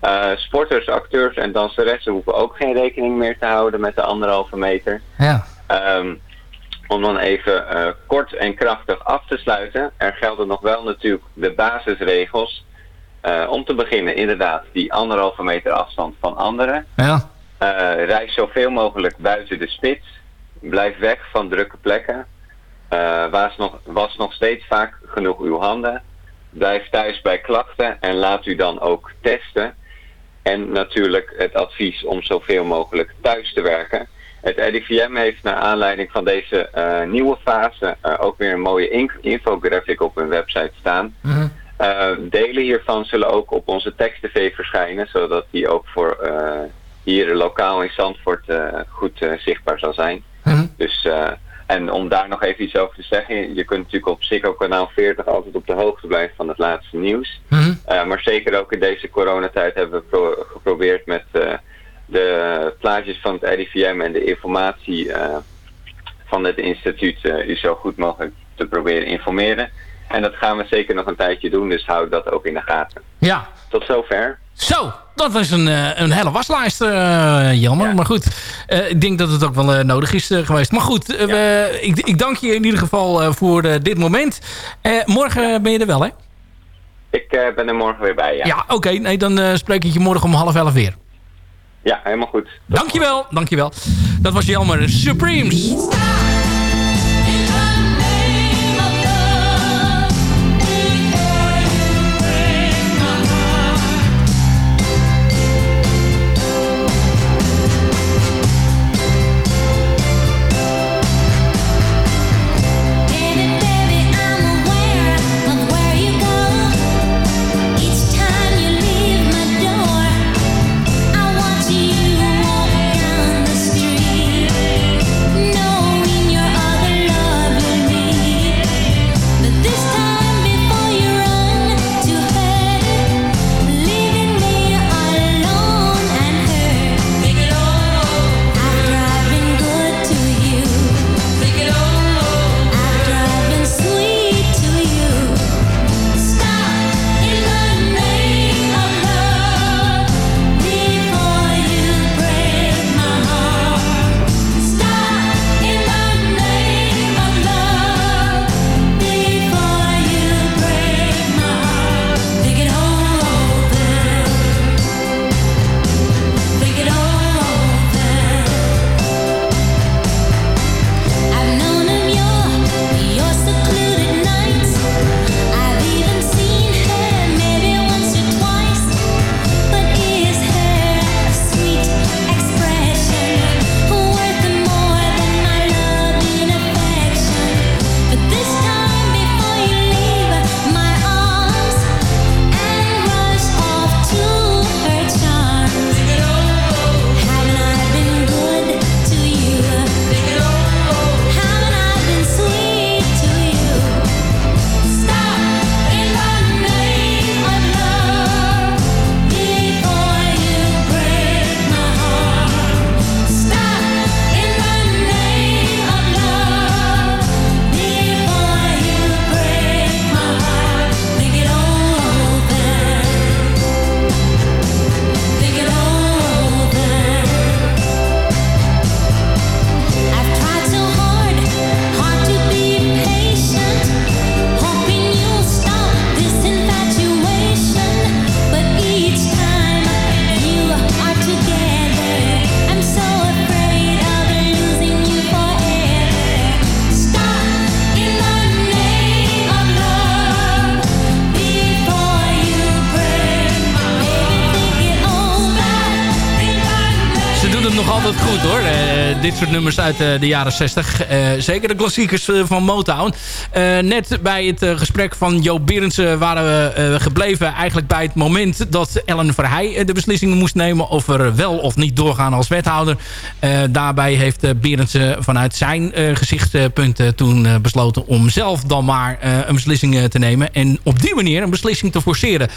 Uh, sporters, acteurs en danseressen hoeven ook geen rekening meer te houden met de anderhalve meter. Ja. Um, om dan even uh, kort en krachtig af te sluiten. Er gelden nog wel natuurlijk de basisregels. Uh, om te beginnen inderdaad die anderhalve meter afstand van anderen. Ja. Uh, reis zoveel mogelijk buiten de spits. Blijf weg van drukke plekken. was, nog, was nog steeds vaak genoeg uw handen. Blijf thuis bij klachten en laat u dan ook testen. En natuurlijk het advies om zoveel mogelijk thuis te werken. Het RIVM heeft naar aanleiding van deze uh, nieuwe fase uh, ook weer een mooie infographic op hun website staan. Mm -hmm. uh, delen hiervan zullen ook op onze tekst-tv verschijnen, zodat die ook voor hier lokaal in Zandvoort goed zichtbaar zal zijn. Mm -hmm. Dus, en om daar nog even iets over te zeggen, je kunt natuurlijk op Ziggo kanaal 40 altijd op de hoogte blijven van het laatste nieuws. Mm -hmm. maar zeker ook in deze coronatijd hebben we pro geprobeerd met de plaatjes van het RIVM en de informatie uh, van het instituut uh, u zo goed mogelijk te proberen informeren. En dat gaan we zeker nog een tijdje doen, dus houd dat ook in de gaten. Ja. Tot zover. Zo, dat was een, uh, een hele waslijst, jammer. Maar goed, ik denk dat het ook wel nodig is geweest. Maar goed, ja. ik, ik, dank je in ieder geval voor dit moment. morgen ben je er wel, hè? Ik ben er morgen weer bij, ja. Ja, oké. Nee, dan spreek ik je morgen om half elf weer. Ja, helemaal goed. Dankjewel, dankjewel. Dat was Jelmer Supremes. Altijd goed hoor. Uh, dit soort nummers uit uh, de jaren 60. Uh, zeker de klassiekers van Motown. net bij het gesprek van Jo Berendsen waren we gebleven eigenlijk bij het moment dat Ellen Verheij de beslissing moest nemen of er wel of niet doorgaan als wethouder. daarbij heeft Berendsen vanuit zijn gezichtspunten toen besloten om zelf dan maar een beslissing te nemen. En op die manier een beslissing te forceren.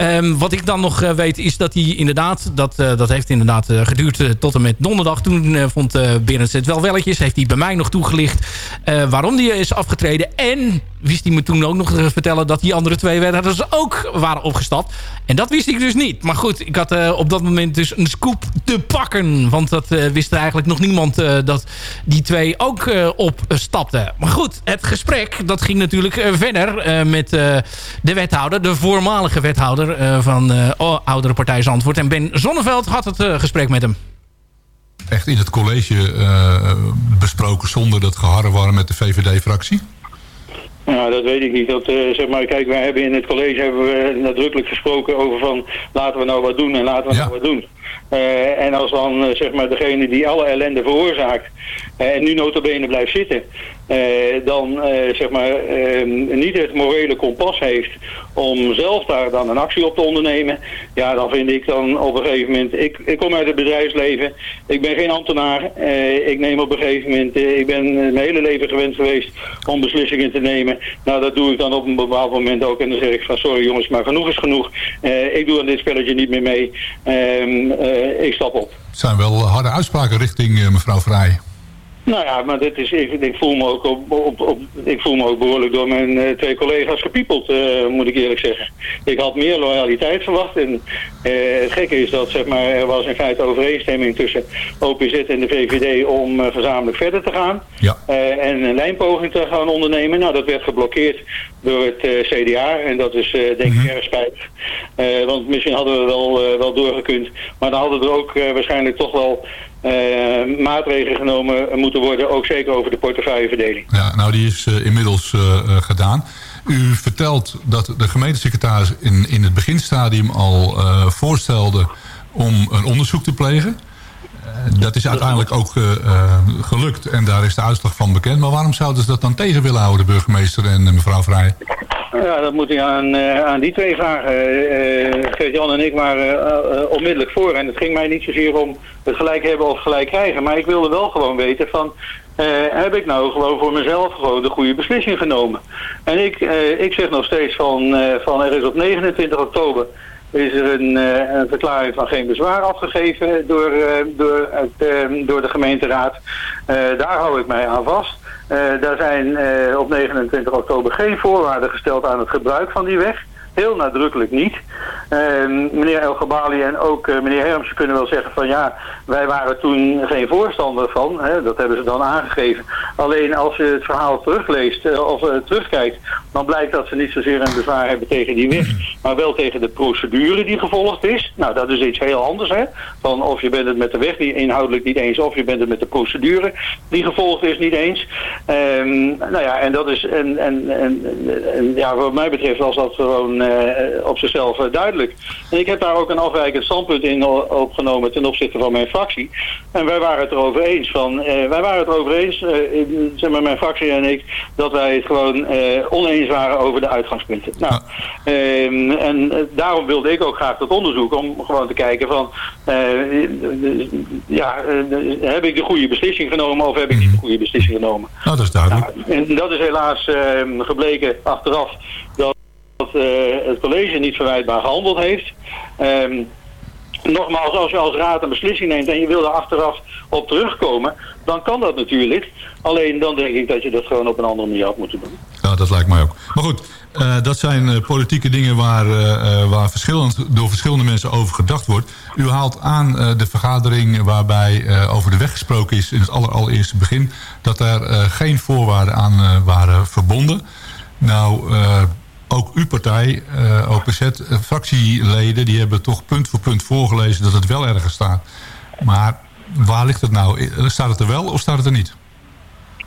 Um, wat ik dan nog weet is dat hij inderdaad, dat, dat heeft inderdaad geduurd tot en met donderdag. Toen vond Berends het wel welletjes. Heeft hij bij mij nog toegelicht uh, waarom hij is afgetreden. En wist hij me toen ook nog te vertellen dat die andere twee wethouders ook waren opgestapt. En dat wist ik dus niet. Maar goed, ik had op dat moment dus een scoop te pakken. Want dat wist er eigenlijk nog niemand dat die twee ook opstapten. Maar goed, het gesprek dat ging natuurlijk verder met de wethouder. De voormalige wethouder van Oudere Partij Zandvoort. En Ben Zonneveld had het gesprek met hem echt in het college uh, besproken zonder dat geharren waren met de VVD-fractie? Nou, dat weet ik niet. Dat, uh, zeg maar, kijk, wij hebben in het college hebben we nadrukkelijk gesproken over van laten we nou wat doen en laten we nou wat doen. Uh, en als dan uh, zeg maar degene die alle ellende veroorzaakt en nu notabene blijft zitten, eh, dan eh, zeg maar, niet het morele kompas heeft om zelf daar dan een actie op te ondernemen, ja, dan vind ik dan op een gegeven moment, ik, ik kom uit het bedrijfsleven, ik ben geen ambtenaar, eh, ik neem op een gegeven moment, ik ben mijn hele leven gewend geweest om beslissingen te nemen. Nou, dat doe ik dan op een bepaald moment ook en dan zeg ik van sorry jongens, maar genoeg is genoeg. ik doe aan dit spelletje niet meer mee. Ehm, ik stap op. Het zijn wel harde uitspraken richting mevrouw Vrij. Nou ja, maar dit is, ik, ik, voel me ook op, op, op, ik voel me ook behoorlijk door mijn uh, twee collega's gepiepeld, uh, moet ik eerlijk zeggen. Ik had meer loyaliteit verwacht. En uh, het gekke is dat zeg maar, er was in feite overeenstemming tussen OPZ en de VVD om gezamenlijk verder te gaan. Ja. en een lijnpoging te gaan ondernemen. Nou, dat werd geblokkeerd door het CDA. En dat is denk ik mhm. erg spijtig. want misschien hadden we wel, wel doorgekund. Maar dan hadden er ook waarschijnlijk toch wel uh, maatregelen genomen moeten worden, ook zeker over de portefeuilleverdeling. Ja, nou die is uh, inmiddels uh, gedaan. U vertelt dat de gemeentesecretaris in, in het beginstadium al voorstelde om een onderzoek te plegen. Dat is uiteindelijk ook gelukt en daar is de uitslag van bekend. Maar waarom zouden ze dat dan tegen willen houden, de burgemeester en mevrouw Vrij? Ja, dat moet ik aan, aan die twee vragen. Gert-Jan en ik waren onmiddellijk voor. En het ging mij niet zozeer om het gelijk hebben of gelijk krijgen. Maar ik wilde wel gewoon weten van... Heb ik nou gewoon voor mezelf gewoon de goede beslissing genomen? En ik, ik zeg nog steeds van, van er is op 29 oktober is er een, een, verklaring van geen bezwaar afgegeven door, door, het, door de gemeenteraad. daar hou ik mij aan vast. daar zijn op 29 oktober geen voorwaarden gesteld aan het gebruik van die weg. Heel nadrukkelijk niet. Ehm, meneer El Gabali en ook uh, meneer Hermsen kunnen wel zeggen van ja, wij waren toen geen voorstander van. Hè, dat hebben ze dan aangegeven. Alleen als je het verhaal terugleest uh, of uh, terugkijkt, dan blijkt dat ze niet zozeer een bezwaar hebben tegen die weg, maar wel tegen de procedure die gevolgd is. Nou, dat is iets heel anders. Hè? Van of je bent het met de weg die inhoudelijk niet eens, of je bent het met de procedure die gevolgd is niet eens. Um, nou ja, en dat is, en, en, en ja, wat mij betreft was dat gewoon op zichzelf duidelijk. En ik heb daar ook een afwijkend standpunt in opgenomen ten opzichte van mijn fractie. En wij waren het erover eens van, eh, wij waren het erover eens, zeg maar mijn fractie en ik, dat wij het gewoon oneens waren over de uitgangspunten. Nou, ehm, en daarom wilde ik ook graag dat onderzoek om gewoon te kijken van, ja, heb ik de goede beslissing genomen of heb ik niet de goede beslissing genomen? Nou, dat is duidelijk. Nou, en dat is helaas ehm, gebleken achteraf dat het college niet verwijtbaar gehandeld heeft. Um, nogmaals, als je als raad een beslissing neemt en je wil er achteraf op terugkomen, dan kan dat natuurlijk. Alleen dan denk ik dat je dat gewoon op een andere manier had moeten doen. Ja, dat lijkt mij ook. Maar goed, uh, dat zijn uh, politieke dingen waar, waar verschillend, door verschillende mensen over gedacht wordt. U haalt aan de vergadering waarbij over de weg gesproken is in het allereerste begin... dat er geen voorwaarden aan waren verbonden. Nou ook uw partij, uh, OPZ, uh, fractieleden... die hebben toch punt voor punt voorgelezen dat het wel ergens staat. Maar waar ligt het nou? Staat het er wel of staat het er niet?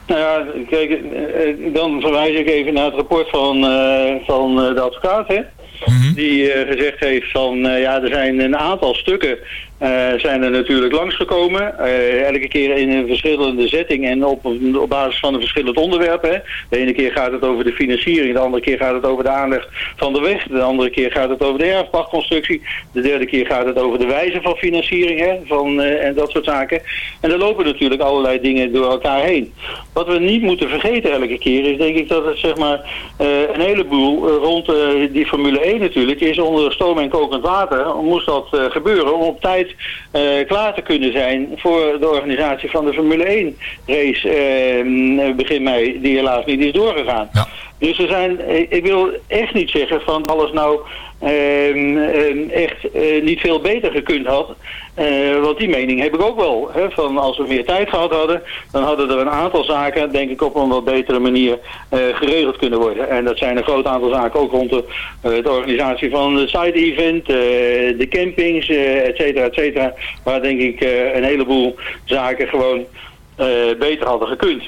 Nou ja, kijk, eh, dan verwijs ik even naar het rapport van, van de advocaat, hè? Mhm. Die gezegd heeft van, ja, er zijn een aantal stukken zijn er natuurlijk langsgekomen. elke keer in een verschillende setting en op, op basis van een verschillend onderwerp. De ene keer gaat het over de financiering, de andere keer gaat het over de aanleg van de weg. De andere keer gaat het over de erfpachtconstructie. De derde keer gaat het over de wijze van financiering hè, van, en dat soort zaken. En er lopen natuurlijk allerlei dingen door elkaar heen. Wat we niet moeten vergeten elke keer is denk ik dat het zeg maar een heleboel rond die Formule 1 natuurlijk is onder stoom en kokend water. Moest dat gebeuren om op tijd klaar te kunnen zijn voor de organisatie van de Formule 1 race uh, begin mei, die helaas niet is doorgegaan. Ja. Dus er zijn, ik wil echt niet zeggen van alles nou uh, echt uh, niet veel beter gekund had. Uh, want die mening heb ik ook wel. Hè, van als we meer tijd gehad hadden, dan hadden er een aantal zaken, denk ik, op een wat betere manier geregeld kunnen worden. En dat zijn een groot aantal zaken ook rond de, de organisatie van de side-event, de campings, et cetera, et cetera. Waar denk ik een heleboel zaken gewoon beter hadden gekund.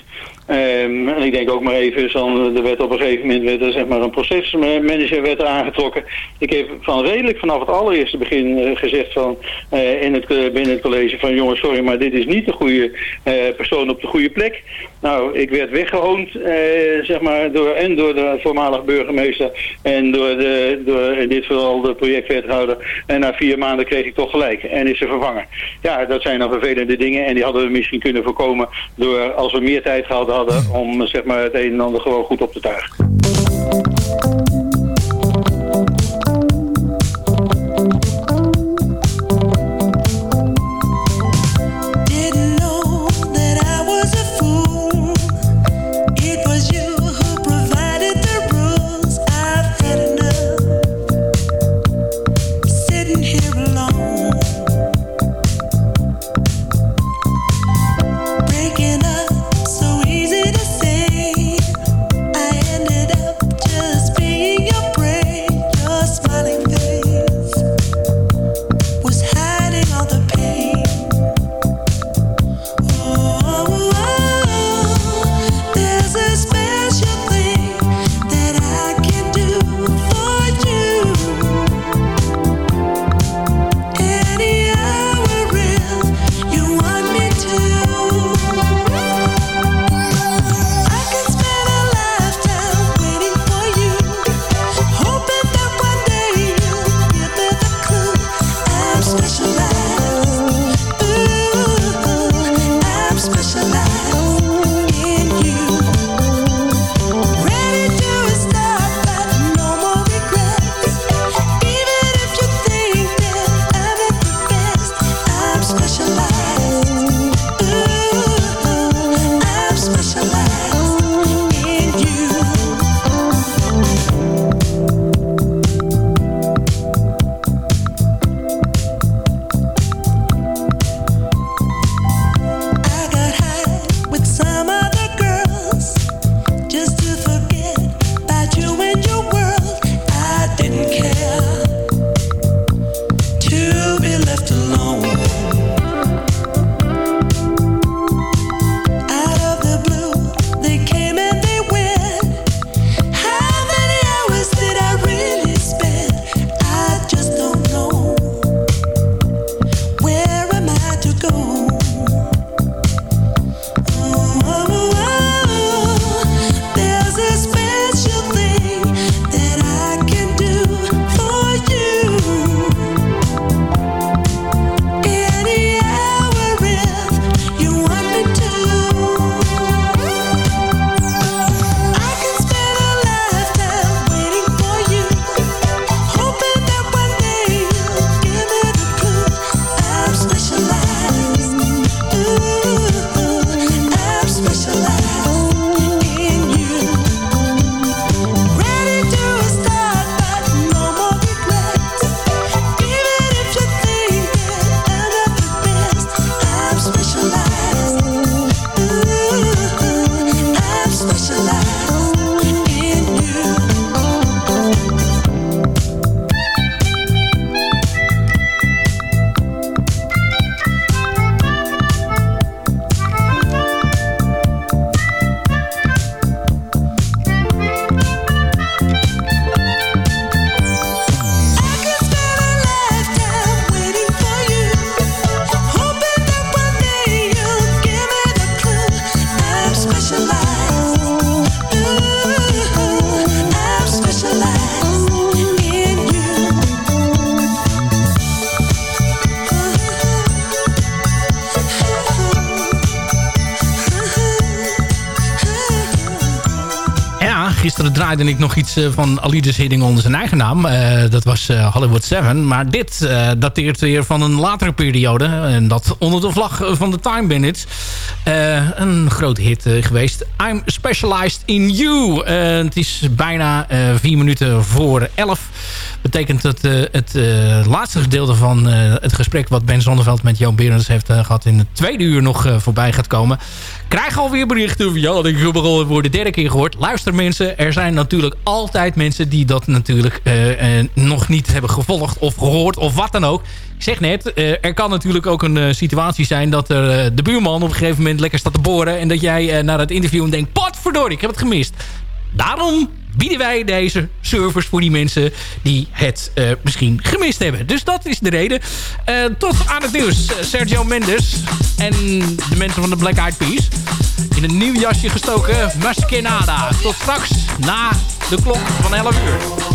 Um, en ik denk ook maar even, dan, er werd op een gegeven moment werd er, zeg maar, een procesmanager werd er aangetrokken. Ik heb van redelijk vanaf het allereerste begin uh, gezegd van, uh, in het, binnen het college van jongens, sorry, maar dit is niet de goede persoon op de goede plek. Nou, ik werd weggehoond, zeg maar, door, en door de voormalig burgemeester en door, de, door in dit geval de projectwethouder. En na vier maanden kreeg ik toch gelijk en is ze vervangen. Ja, dat zijn dan vervelende dingen en die hadden we misschien kunnen voorkomen door, als we meer tijd gehad hadden om zeg maar, het een en ander gewoon goed op te tuigen. This. Draaide ik nog iets van Alides Hidding onder zijn eigen naam. dat was Hollywood 7. Maar dit dateert weer van een latere periode. En dat onder de vlag van de Time Bandits. een grote hit geweest. I'm Specialized in You. het is bijna vier minuten voor elf betekent dat uh, het uh, laatste gedeelte van uh, het gesprek... wat Ben Zonneveld met Joop Berends heeft gehad... in het tweede uur nog voorbij gaat komen. Krijg alweer berichten. Ja, ik heb al voor de derde keer gehoord. Luister mensen, er zijn natuurlijk altijd mensen... die dat natuurlijk nog niet hebben gevolgd of gehoord of wat dan ook. Ik zeg net, er kan natuurlijk ook een situatie zijn... dat er de buurman op een gegeven moment lekker staat te boren... en dat jij naar het interview denkt... potverdorie, ik heb het gemist. Daarom bieden wij deze servers voor die mensen die het uh, misschien gemist hebben. Dus dat is de reden. Uh, tot aan het nieuws. Uh, Sergio Mendes en de mensen van de Black Eyed Peas. In een nieuw jasje gestoken. Maskenada. Tot straks na de klok van 11 uur.